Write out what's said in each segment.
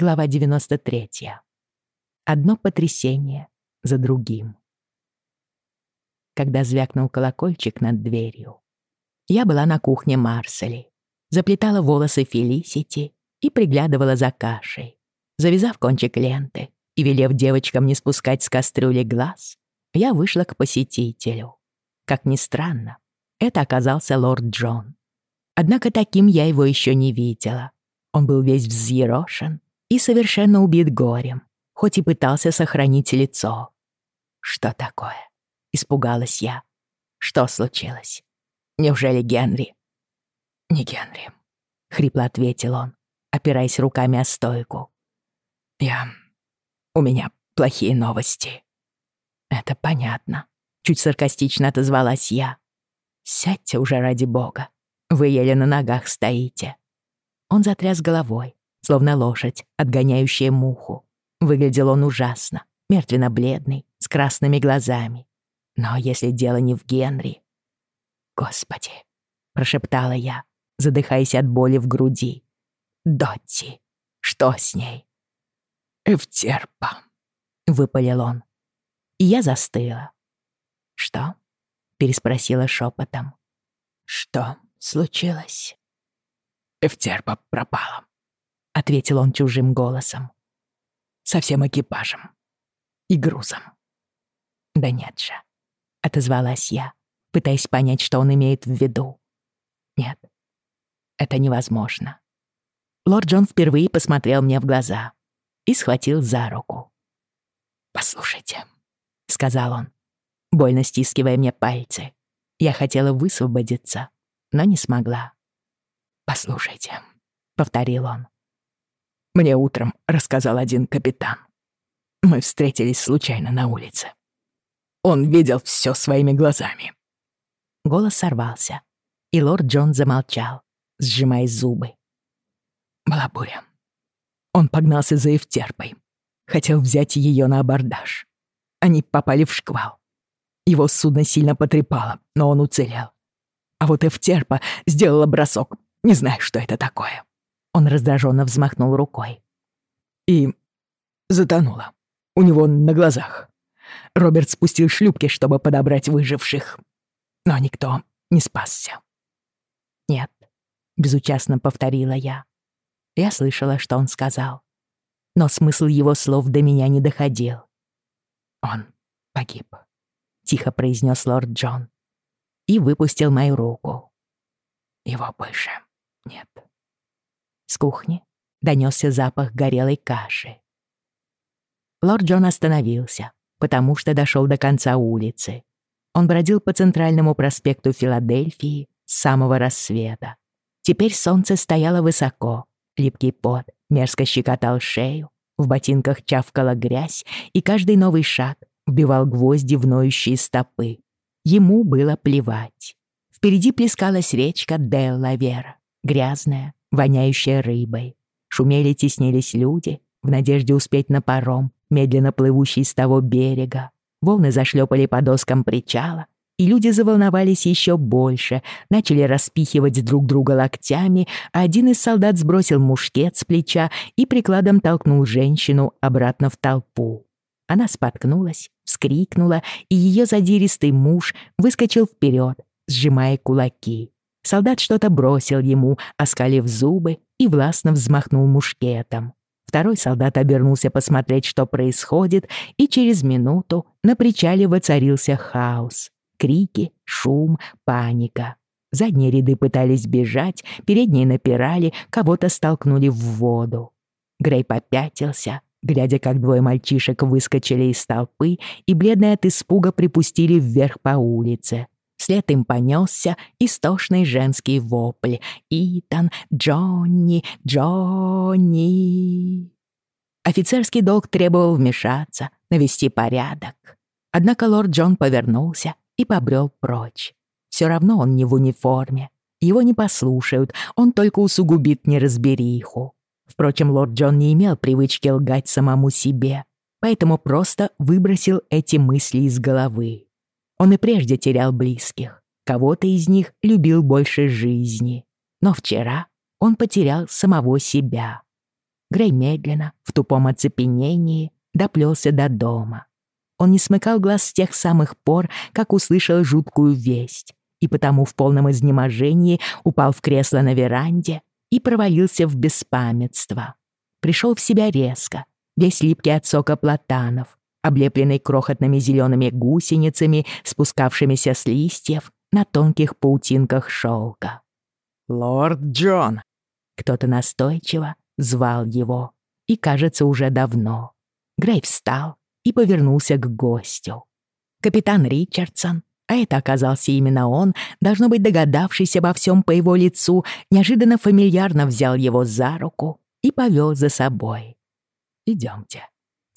Глава 93. Одно потрясение за другим. Когда звякнул колокольчик над дверью, я была на кухне Марсели, заплетала волосы Фелисити и приглядывала за кашей. Завязав кончик ленты и велев девочкам не спускать с кастрюли глаз, я вышла к посетителю. Как ни странно, это оказался лорд Джон. Однако таким я его еще не видела. Он был весь взъерошен, и совершенно убит горем, хоть и пытался сохранить лицо. «Что такое?» — испугалась я. «Что случилось? Неужели Генри?» «Не Генри», — хрипло ответил он, опираясь руками о стойку. «Я... У меня плохие новости». «Это понятно», — чуть саркастично отозвалась я. «Сядьте уже ради бога. Вы еле на ногах стоите». Он затряс головой, словно лошадь, отгоняющая муху. Выглядел он ужасно, мертвенно-бледный, с красными глазами. Но если дело не в Генри... «Господи!» — прошептала я, задыхаясь от боли в груди. «Дотти! Что с ней?» «Эвтерпа!» — выпалил он. И я застыла. «Что?» — переспросила шепотом. «Что случилось?» Эвтерпа пропала. — ответил он чужим голосом. «Со всем экипажем. И грузом». «Да нет же», — отозвалась я, пытаясь понять, что он имеет в виду. «Нет, это невозможно». Лорд Джон впервые посмотрел мне в глаза и схватил за руку. «Послушайте», — сказал он, больно стискивая мне пальцы. Я хотела высвободиться, но не смогла. «Послушайте», — повторил он. Мне утром рассказал один капитан. Мы встретились случайно на улице. Он видел все своими глазами. Голос сорвался, и лорд Джон замолчал, сжимая зубы. Была буря. Он погнался за Евтерпой. Хотел взять ее на абордаж. Они попали в шквал. Его судно сильно потрепало, но он уцелел. А вот Эвтерпа сделала бросок. Не знаю, что это такое. Он раздраженно взмахнул рукой. И затонула. У него на глазах. Роберт спустил шлюпки, чтобы подобрать выживших. Но никто не спасся. «Нет», — безучастно повторила я. Я слышала, что он сказал. Но смысл его слов до меня не доходил. «Он погиб», — тихо произнес лорд Джон. И выпустил мою руку. «Его больше нет». С кухни донесся запах горелой каши. Лорд Джон остановился, потому что дошел до конца улицы. Он бродил по центральному проспекту Филадельфии с самого рассвета. Теперь солнце стояло высоко, липкий пот мерзко щекотал шею, в ботинках чавкала грязь, и каждый новый шаг вбивал гвозди в ноющие стопы. Ему было плевать. Впереди плескалась речка Делла-Вера, грязная, воняющая рыбой. Шумели, теснились люди, в надежде успеть на паром, медленно плывущий с того берега. Волны зашлепали по доскам причала, и люди заволновались еще больше, начали распихивать друг друга локтями, а один из солдат сбросил мушкет с плеча и прикладом толкнул женщину обратно в толпу. Она споткнулась, вскрикнула, и ее задиристый муж выскочил вперед, сжимая кулаки. Солдат что-то бросил ему, оскалив зубы, и властно взмахнул мушкетом. Второй солдат обернулся посмотреть, что происходит, и через минуту на причале воцарился хаос. Крики, шум, паника. Задние ряды пытались бежать, передние напирали, кого-то столкнули в воду. Грей попятился, глядя, как двое мальчишек выскочили из толпы и, бледные от испуга, припустили вверх по улице. Вслед им понесся истошный женский вопль. «Итан! Джонни! Джонни!» Офицерский долг требовал вмешаться, навести порядок. Однако лорд Джон повернулся и побрел прочь. Все равно он не в униформе. Его не послушают, он только усугубит неразбериху. Впрочем, лорд Джон не имел привычки лгать самому себе, поэтому просто выбросил эти мысли из головы. Он и прежде терял близких. Кого-то из них любил больше жизни. Но вчера он потерял самого себя. Грей медленно, в тупом оцепенении, доплелся до дома. Он не смыкал глаз с тех самых пор, как услышал жуткую весть, и потому в полном изнеможении упал в кресло на веранде и провалился в беспамятство. Пришел в себя резко, весь липкий от сока платанов, облепленный крохотными зелеными гусеницами, спускавшимися с листьев на тонких паутинках шелка. «Лорд Джон!» Кто-то настойчиво звал его, и, кажется, уже давно. Грей встал и повернулся к гостю. Капитан Ричардсон, а это оказался именно он, должно быть догадавшийся обо всем по его лицу, неожиданно фамильярно взял его за руку и повел за собой. «Идемте», —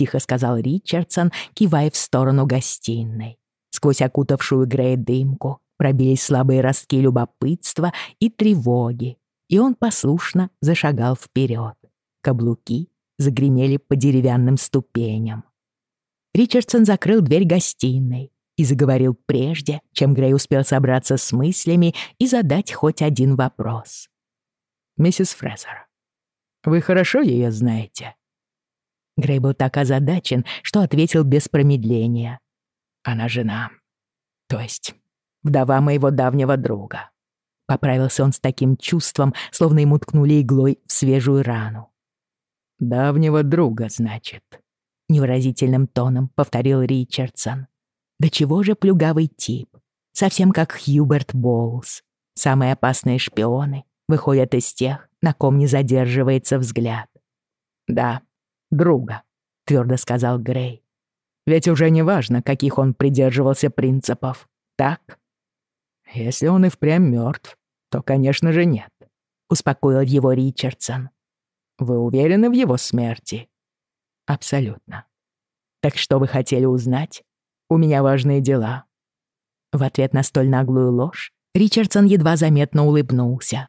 тихо сказал Ричардсон, кивая в сторону гостиной. Сквозь окутавшую Грея дымку пробились слабые ростки любопытства и тревоги, и он послушно зашагал вперед. Каблуки загремели по деревянным ступеням. Ричардсон закрыл дверь гостиной и заговорил прежде, чем Грей успел собраться с мыслями и задать хоть один вопрос. «Миссис Фрезер, вы хорошо ее знаете?» Грей был так озадачен, что ответил без промедления. «Она жена. То есть вдова моего давнего друга». Поправился он с таким чувством, словно ему ткнули иглой в свежую рану. «Давнего друга, значит», — невыразительным тоном повторил Ричардсон. «Да чего же плюгавый тип? Совсем как Хьюберт Боулс. Самые опасные шпионы выходят из тех, на ком не задерживается взгляд». «Да, друга», — твердо сказал Грей. «Ведь уже не важно, каких он придерживался принципов, так? Если он и впрямь мертв, то, конечно же, нет», — успокоил его Ричардсон. Вы уверены в его смерти? Абсолютно. Так что вы хотели узнать? У меня важные дела. В ответ на столь наглую ложь Ричардсон едва заметно улыбнулся.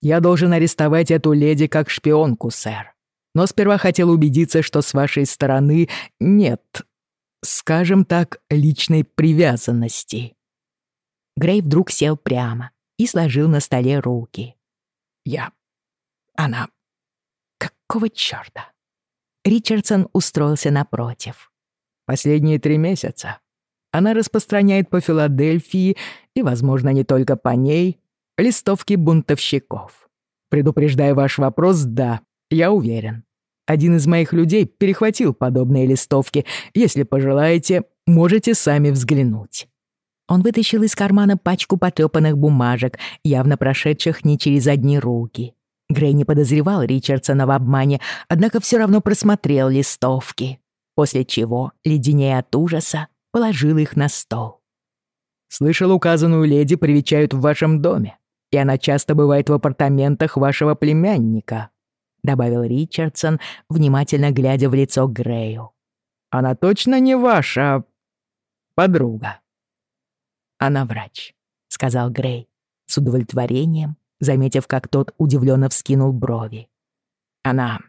«Я должен арестовать эту леди как шпионку, сэр. Но сперва хотел убедиться, что с вашей стороны нет, скажем так, личной привязанности». Грей вдруг сел прямо и сложил на столе руки. «Я... Она... Какого чёрта?» Ричардсон устроился напротив. «Последние три месяца она распространяет по Филадельфии и, возможно, не только по ней, листовки бунтовщиков. Предупреждая ваш вопрос, да, я уверен. Один из моих людей перехватил подобные листовки. Если пожелаете, можете сами взглянуть». Он вытащил из кармана пачку потрёпанных бумажек, явно прошедших не через одни руки. Грей не подозревал Ричардсона в обмане, однако все равно просмотрел листовки, после чего, леденее от ужаса, положил их на стол. «Слышал, указанную леди привечают в вашем доме, и она часто бывает в апартаментах вашего племянника», добавил Ричардсон, внимательно глядя в лицо Грею. «Она точно не ваша подруга?» «Она врач», — сказал Грей с удовлетворением, заметив, как тот удивленно вскинул брови. Она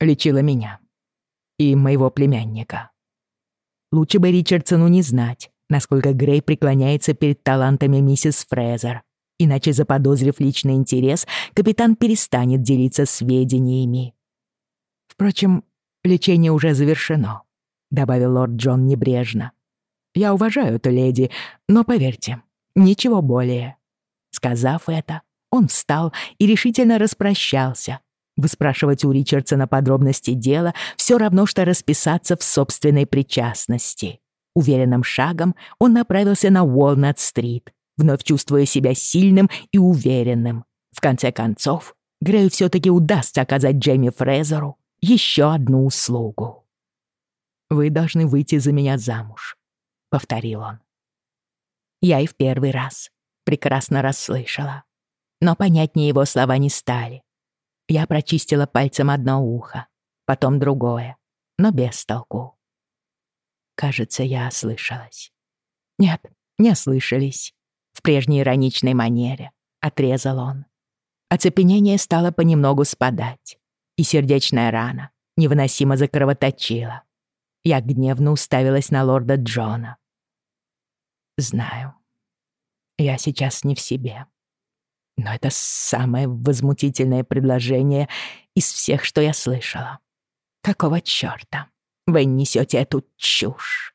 лечила меня и моего племянника. Лучше бы Ричардсону не знать, насколько Грей преклоняется перед талантами миссис Фрезер. Иначе, заподозрив личный интерес, капитан перестанет делиться сведениями. «Впрочем, лечение уже завершено», — добавил лорд Джон небрежно. «Я уважаю эту леди, но поверьте, ничего более». Сказав это, он встал и решительно распрощался. Выспрашивать у Ричардсона подробности дела все равно, что расписаться в собственной причастности. Уверенным шагом он направился на Уолнат-стрит, вновь чувствуя себя сильным и уверенным. В конце концов, Грею все-таки удастся оказать Джейми Фрезеру еще одну услугу. «Вы должны выйти за меня замуж», — повторил он. Я и в первый раз прекрасно расслышала но понятнее его слова не стали. Я прочистила пальцем одно ухо, потом другое, но без толку. Кажется, я ослышалась. Нет, не ослышались. В прежней ироничной манере отрезал он. Оцепенение стало понемногу спадать, и сердечная рана невыносимо закровоточила. Я гневно уставилась на лорда Джона. Знаю, я сейчас не в себе. Но это самое возмутительное предложение из всех, что я слышала. Какого чёрта вы несёте эту чушь?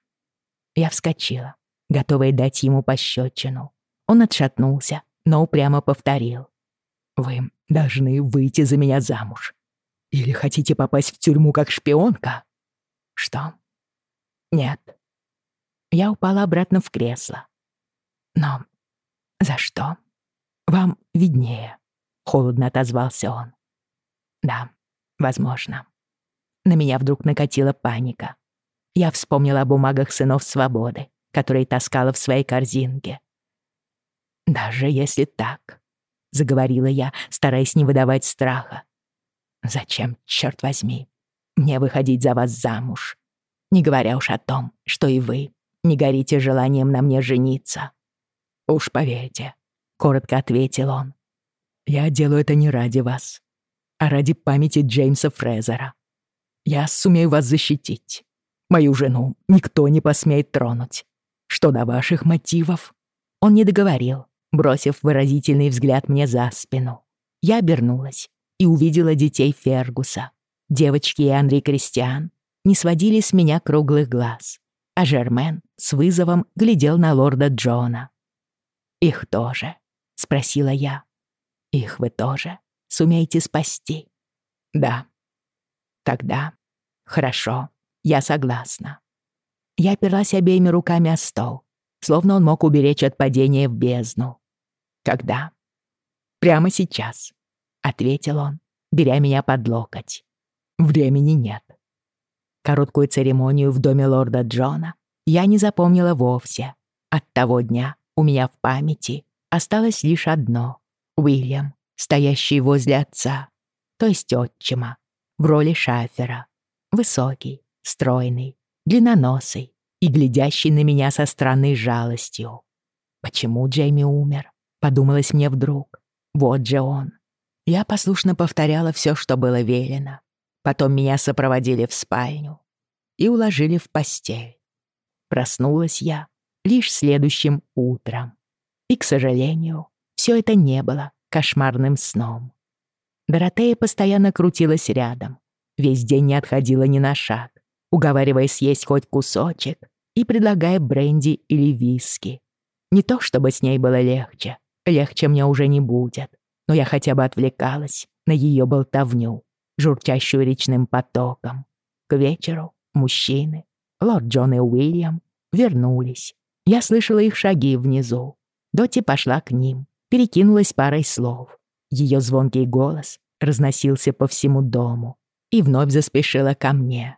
Я вскочила, готовая дать ему пощечину. Он отшатнулся, но упрямо повторил. «Вы должны выйти за меня замуж. Или хотите попасть в тюрьму как шпионка?» «Что?» «Нет». Я упала обратно в кресло. «Но за что?» «Вам виднее», — холодно отозвался он. «Да, возможно». На меня вдруг накатила паника. Я вспомнила о бумагах сынов свободы, которые таскала в своей корзинке. «Даже если так», — заговорила я, стараясь не выдавать страха. «Зачем, черт возьми, мне выходить за вас замуж? Не говоря уж о том, что и вы не горите желанием на мне жениться». «Уж поверьте», — коротко ответил он. «Я делаю это не ради вас, а ради памяти Джеймса Фрезера. Я сумею вас защитить. Мою жену никто не посмеет тронуть. Что до ваших мотивов?» Он не договорил, бросив выразительный взгляд мне за спину. Я обернулась и увидела детей Фергуса. Девочки и Андрей Кристиан не сводили с меня круглых глаз, а Жермен с вызовом глядел на лорда Джона. «Их тоже?» — спросила я. «Их вы тоже сумеете спасти?» «Да». «Тогда хорошо, я согласна». Я оперлась обеими руками о стол, словно он мог уберечь от падения в бездну. «Когда?» «Прямо сейчас», — ответил он, беря меня под локоть. «Времени нет». Короткую церемонию в доме лорда Джона я не запомнила вовсе. От того дня у меня в памяти осталось лишь одно — Уильям, стоящий возле отца, то есть отчима, в роли шафера. Высокий, стройный, длинноносый и глядящий на меня со странной жалостью. Почему Джейми умер? Подумалось мне вдруг. Вот же он. Я послушно повторяла все, что было велено. Потом меня сопроводили в спальню и уложили в постель. Проснулась я лишь следующим утром. И, к сожалению, все это не было кошмарным сном. Доротея постоянно крутилась рядом, весь день не отходила ни на шаг, уговаривая съесть хоть кусочек и предлагая бренди или виски. Не то чтобы с ней было легче, легче мне уже не будет, но я хотя бы отвлекалась на ее болтовню, журчащую речным потоком. К вечеру мужчины, лорд Джон и Уильям, вернулись. Я слышала их шаги внизу. Доти пошла к ним, перекинулась парой слов. Ее звонкий голос разносился по всему дому и вновь заспешила ко мне.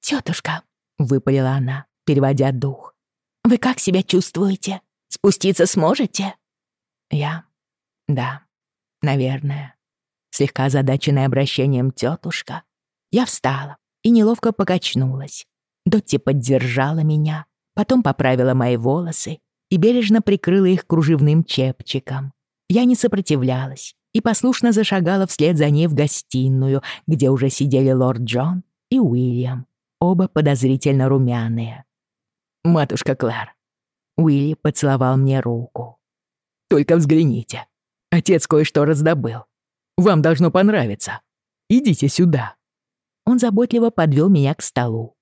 «Тётушка», — выпалила она, переводя дух, — «вы как себя чувствуете? Спуститься сможете?» «Я? Да, наверное». Слегка озадаченная обращением тетушка, я встала и неловко покачнулась. Дотти поддержала меня, потом поправила мои волосы и бережно прикрыла их кружевным чепчиком. Я не сопротивлялась и послушно зашагала вслед за ней в гостиную, где уже сидели лорд Джон и Уильям оба подозрительно румяные. «Матушка Клэр». Уилли поцеловал мне руку. «Только взгляните. Отец кое-что раздобыл. Вам должно понравиться. Идите сюда». Он заботливо подвел меня к столу.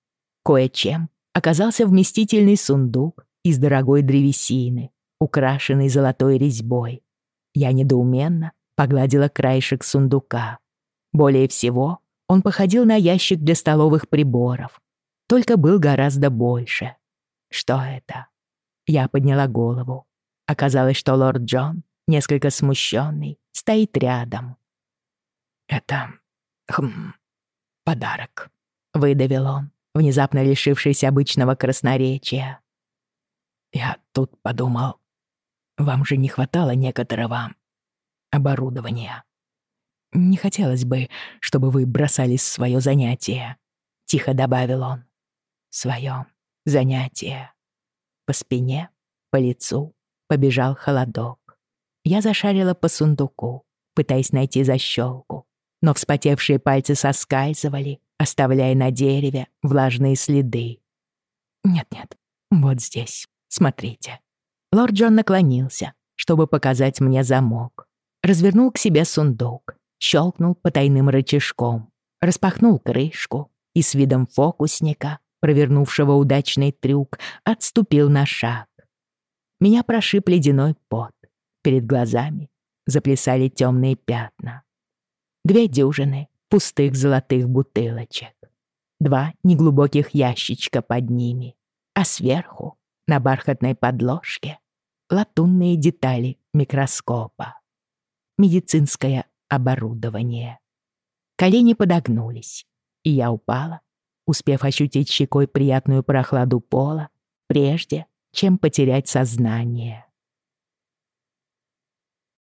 Кое-чем оказался вместительный сундук из дорогой древесины, украшенный золотой резьбой. Я недоуменно погладила краешек сундука. Более всего он походил на ящик для столовых приборов, только был гораздо больше. Что это? Я подняла голову. Оказалось, что лорд Джон, несколько смущенный, стоит рядом. «Это... хм... подарок», — выдавил он, внезапно лишившийся обычного красноречия. «Я тут подумал, вам же не хватало некоторого оборудования. «Не хотелось бы, чтобы вы бросались в свое занятие», — тихо добавил он. «Свое занятие». По спине, по лицу побежал холодок. Я зашарила по сундуку, пытаясь найти защелку, но вспотевшие пальцы соскальзывали, оставляя на дереве влажные следы. «Нет-нет, вот здесь, смотрите». Лорд Джон наклонился, чтобы показать мне замок. Развернул к себе сундук щелкнул потайным рычажком, распахнул крышку и с видом фокусника, провернувшего удачный трюк, отступил на шаг. Меня прошиб ледяной пот. Перед глазами заплясали темные пятна. Две дюжины пустых золотых бутылочек. Два неглубоких ящичка под ними, а сверху, на бархатной подложке, латунные детали микроскопа. Медицинское оборудование. Колени подогнулись, и я упала, успев ощутить щекой приятную прохладу пола, прежде чем потерять сознание.